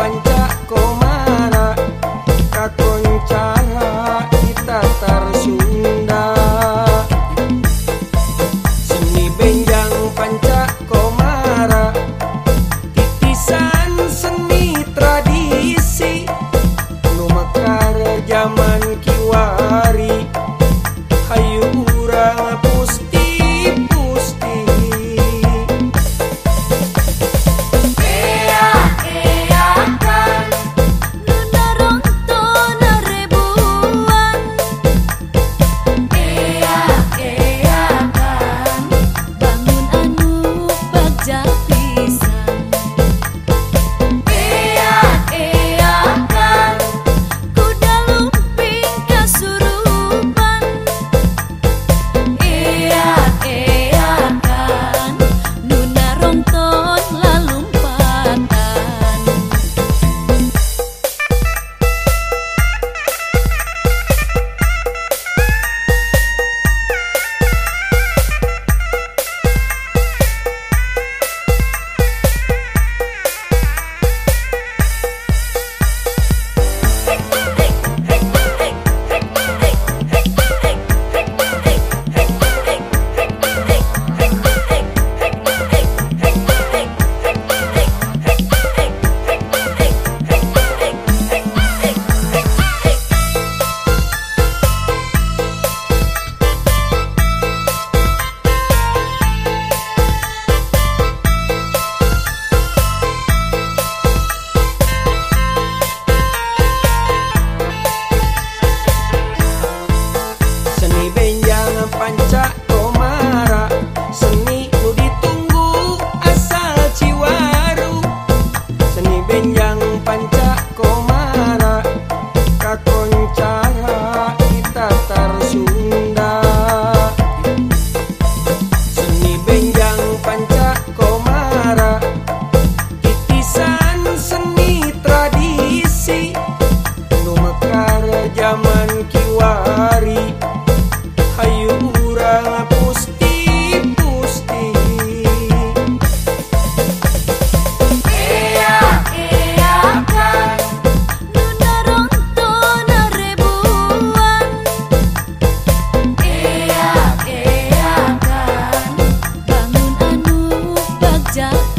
acompañar. Hari Ayo urang pusti pusti iya, iya kan iya, iya kan Bangun anu